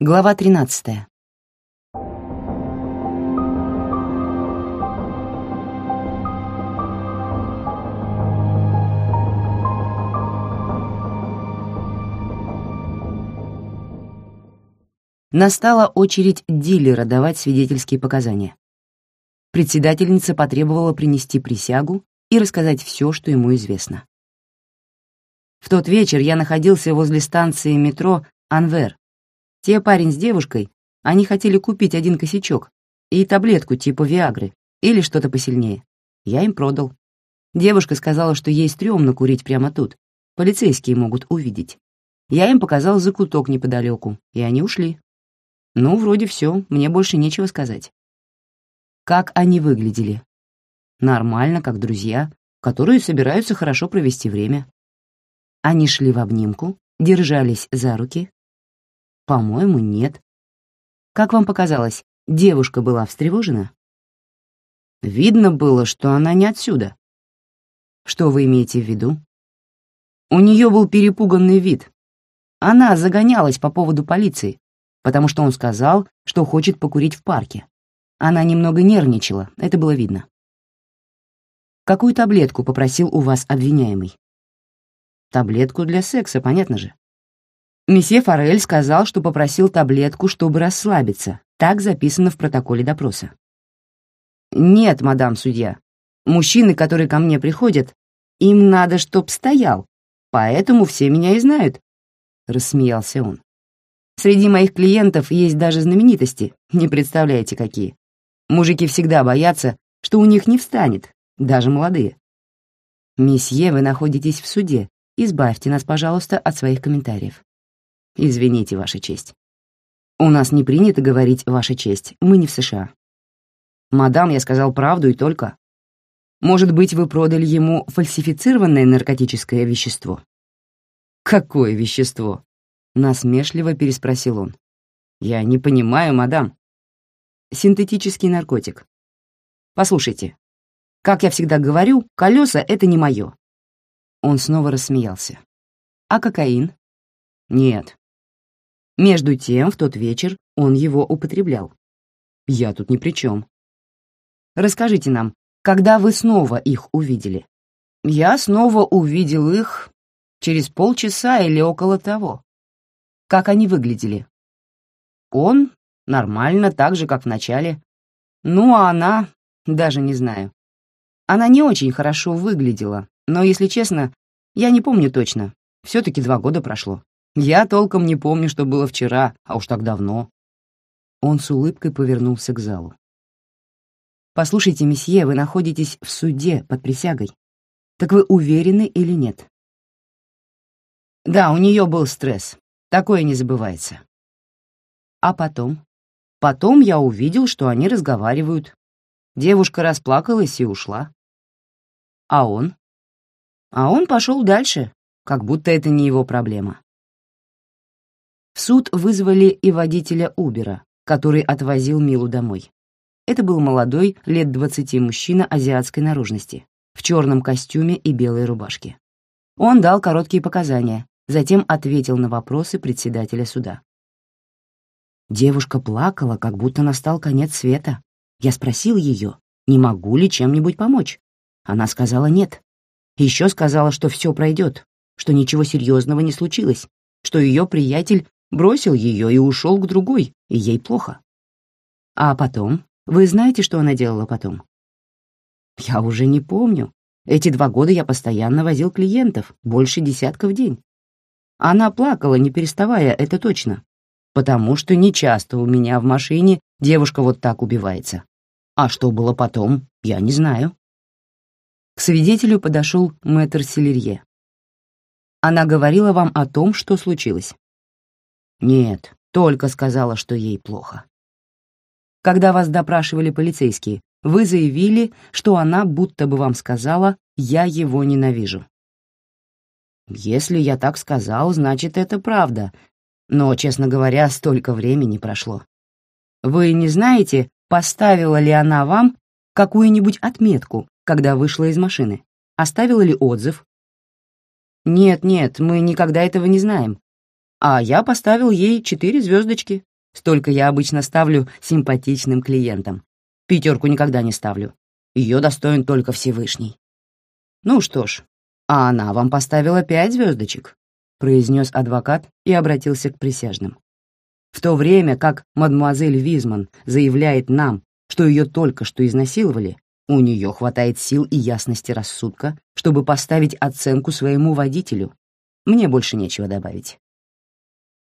Глава 13. Настала очередь дилера давать свидетельские показания. Председательница потребовала принести присягу и рассказать все, что ему известно. В тот вечер я находился возле станции метро «Анвер». Те парень с девушкой, они хотели купить один косячок и таблетку типа Виагры или что-то посильнее. Я им продал. Девушка сказала, что ей стрёмно курить прямо тут. Полицейские могут увидеть. Я им показал закуток неподалеку, и они ушли. Ну, вроде все, мне больше нечего сказать. Как они выглядели? Нормально, как друзья, которые собираются хорошо провести время. Они шли в обнимку, держались за руки. По-моему, нет. Как вам показалось, девушка была встревожена? Видно было, что она не отсюда. Что вы имеете в виду? У нее был перепуганный вид. Она загонялась по поводу полиции, потому что он сказал, что хочет покурить в парке. Она немного нервничала, это было видно. Какую таблетку попросил у вас обвиняемый? Таблетку для секса, понятно же. Месье Форель сказал, что попросил таблетку, чтобы расслабиться. Так записано в протоколе допроса. Нет, мадам судья. Мужчины, которые ко мне приходят, им надо, чтоб стоял, поэтому все меня и знают. Рассмеялся он. Среди моих клиентов есть даже знаменитости, не представляете какие. Мужики всегда боятся, что у них не встанет, даже молодые. Месье, вы находитесь в суде, Избавьте нас, пожалуйста, от своих комментариев. Извините, Ваша честь. У нас не принято говорить «Ваша честь», мы не в США. Мадам, я сказал правду и только. Может быть, вы продали ему фальсифицированное наркотическое вещество? Какое вещество? Насмешливо переспросил он. Я не понимаю, мадам. Синтетический наркотик. Послушайте, как я всегда говорю, колеса — это не мое. Он снова рассмеялся. «А кокаин?» «Нет». Между тем, в тот вечер он его употреблял. Я тут ни при чем. Расскажите нам, когда вы снова их увидели? Я снова увидел их через полчаса или около того. Как они выглядели? Он нормально, так же, как в начале. Ну, а она, даже не знаю. Она не очень хорошо выглядела, но, если честно, я не помню точно. Все-таки два года прошло. Я толком не помню, что было вчера, а уж так давно. Он с улыбкой повернулся к залу. «Послушайте, месье, вы находитесь в суде под присягой. Так вы уверены или нет?» «Да, у нее был стресс. Такое не забывается». «А потом?» «Потом я увидел, что они разговаривают. Девушка расплакалась и ушла. А он? А он пошел дальше, как будто это не его проблема. В суд вызвали и водителя Убера, который отвозил Милу домой. Это был молодой, лет двадцати мужчина азиатской наружности, в черном костюме и белой рубашке. Он дал короткие показания, затем ответил на вопросы председателя суда. Девушка плакала, как будто настал конец света. Я спросил ее, не могу ли чем-нибудь помочь. Она сказала нет. Еще сказала, что все пройдет, что ничего серьезного не случилось, что ее приятель бросил ее и ушел к другой, и ей плохо. А потом? Вы знаете, что она делала потом? Я уже не помню. Эти два года я постоянно возил клиентов, больше десятка в день. Она плакала, не переставая, это точно. Потому что нечасто у меня в машине девушка вот так убивается. А что было потом, я не знаю. К свидетелю подошел мэтр Селерье. Она говорила вам о том, что случилось? Нет, только сказала, что ей плохо. Когда вас допрашивали полицейские, вы заявили, что она будто бы вам сказала «я его ненавижу». Если я так сказал, значит, это правда. Но, честно говоря, столько времени прошло. Вы не знаете, поставила ли она вам какую-нибудь отметку, когда вышла из машины? Оставила ли отзыв? Нет, нет, мы никогда этого не знаем. А я поставил ей четыре звездочки. Столько я обычно ставлю симпатичным клиентам. Пятерку никогда не ставлю. Ее достоин только Всевышний. Ну что ж, а она вам поставила пять звездочек, произнес адвокат и обратился к присяжным. В то время как мадемуазель Визман заявляет нам, что ее только что изнасиловали, у нее хватает сил и ясности рассудка, чтобы поставить оценку своему водителю. Мне больше нечего добавить.